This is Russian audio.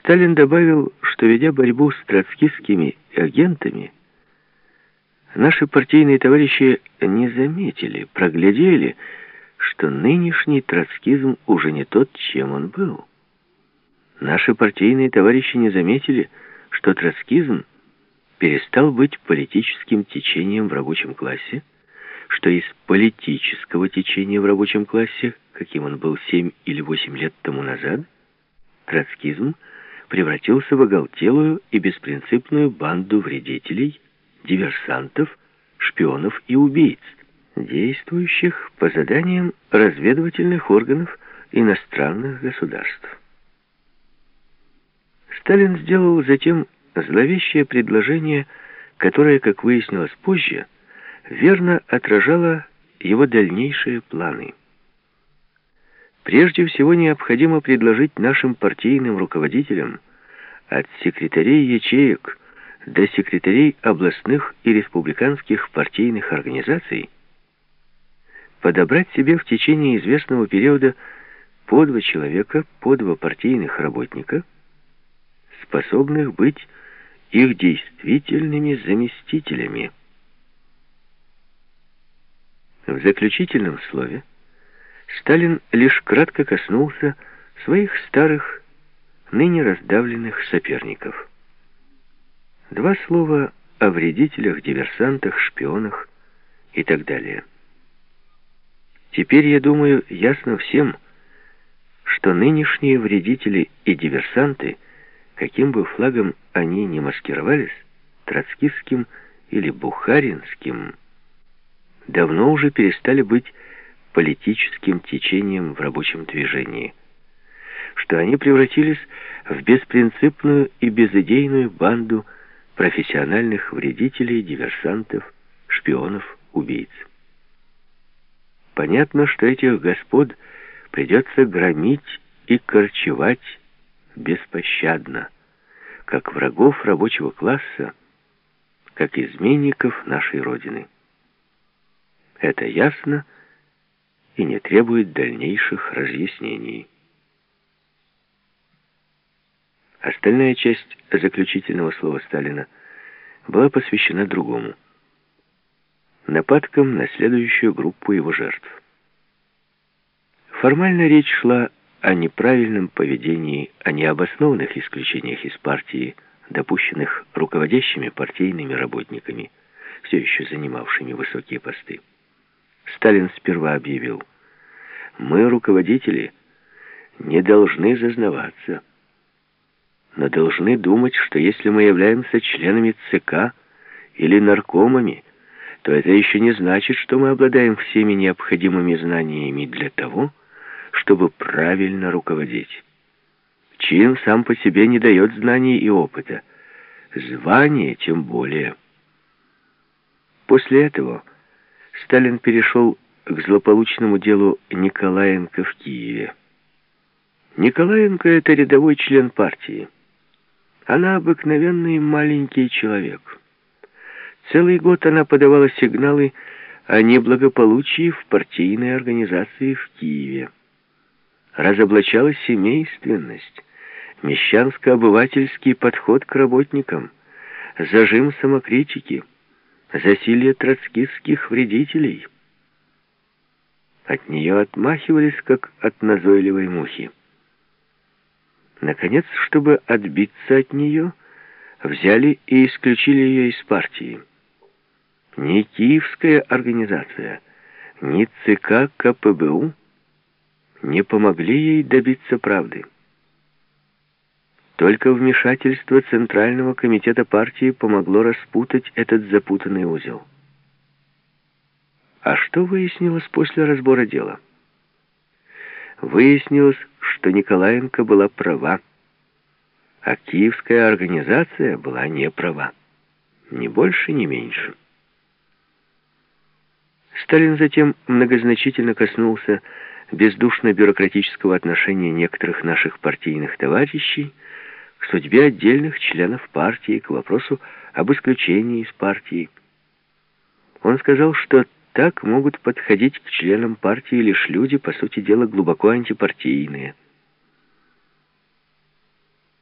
Сталин добавил, что ведя борьбу с троцкистскими агентами, наши партийные товарищи не заметили, проглядели, что нынешний троцкизм уже не тот, чем он был. Наши партийные товарищи не заметили, что троцкизм перестал быть политическим течением в рабочем классе, что из политического течения в рабочем классе, каким он был семь или восемь лет тому назад, троцкизм превратился в оголтелую и беспринципную банду вредителей, диверсантов, шпионов и убийц, действующих по заданиям разведывательных органов иностранных государств. Сталин сделал затем зловещее предложение, которое, как выяснилось позже, верно отражало его дальнейшие планы. Прежде всего необходимо предложить нашим партийным руководителям от секретарей ячеек до секретарей областных и республиканских партийных организаций подобрать себе в течение известного периода по два человека, по два партийных работника, способных быть их действительными заместителями. В заключительном слове Сталин лишь кратко коснулся своих старых, ныне раздавленных соперников. Два слова о вредителях, диверсантах, шпионах и так далее. Теперь, я думаю, ясно всем, что нынешние вредители и диверсанты – каким бы флагом они ни маскировались, троцкистским или бухаринским, давно уже перестали быть политическим течением в рабочем движении, что они превратились в беспринципную и безыдейную банду профессиональных вредителей, диверсантов, шпионов, убийц. Понятно, что этих господ придется громить и корчевать беспощадно, как врагов рабочего класса, как изменников нашей Родины. Это ясно и не требует дальнейших разъяснений. Остальная часть заключительного слова Сталина была посвящена другому. Нападкам на следующую группу его жертв. Формально речь шла о неправильном поведении, о необоснованных исключениях из партии, допущенных руководящими партийными работниками, все еще занимавшими высокие посты. Сталин сперва объявил, «Мы, руководители, не должны зазнаваться, но должны думать, что если мы являемся членами ЦК или наркомами, то это еще не значит, что мы обладаем всеми необходимыми знаниями для того, чтобы правильно руководить. Чин сам по себе не дает знаний и опыта. Звание тем более. После этого Сталин перешел к злополучному делу Николаенко в Киеве. Николаенко — это рядовой член партии. Она обыкновенный маленький человек. Целый год она подавала сигналы о неблагополучии в партийной организации в Киеве разоблачалась семейственность, мещанско-обывательский подход к работникам, зажим самокритики, засилье троцкистских вредителей. От нее отмахивались, как от назойливой мухи. Наконец, чтобы отбиться от нее, взяли и исключили ее из партии. Ни киевская организация, ни ЦК КПБУ не помогли ей добиться правды. Только вмешательство Центрального комитета партии помогло распутать этот запутанный узел. А что выяснилось после разбора дела? Выяснилось, что Николаенко была права, а киевская организация была не права. Ни больше, ни меньше. Сталин затем многозначительно коснулся бездушно-бюрократического отношения некоторых наших партийных товарищей к судьбе отдельных членов партии, к вопросу об исключении из партии. Он сказал, что так могут подходить к членам партии лишь люди, по сути дела, глубоко антипартийные –